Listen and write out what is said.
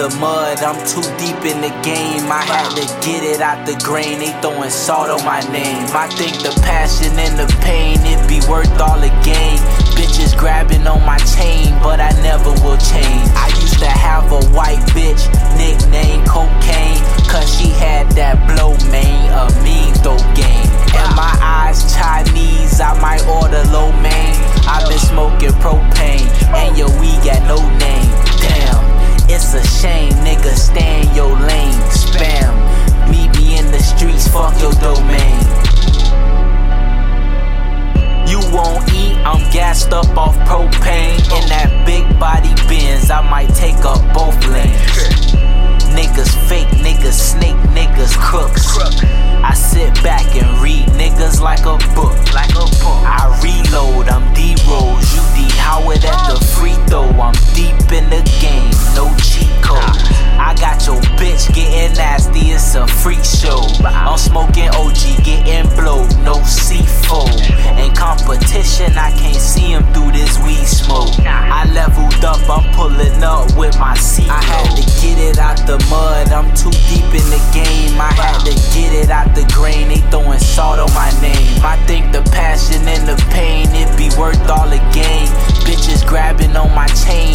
the mud. I'm too deep in the game. I had to get it out the grain. They throwing salt on my name. I think the passion and the pain, up off propane. In that big body Benz, I might take up both lanes. Niggas fake, niggas snake, niggas crooks. I sit back and read niggas like a book. Like a book. I reload, I'm D Rose, you D Howard at the free throw. I'm deep in the game, no cheat code. I got your bitch getting nasty, it's a freak show. I'm smoking OG, see him through this weed smoke. I leveled up, I'm pulling up with my seat. I had to get it out the mud, I'm too deep in the game. I had to get it out the grain, they throwing salt on my name. I think the passion and the pain, it be worth all the gain. Bitches grabbing on my chain,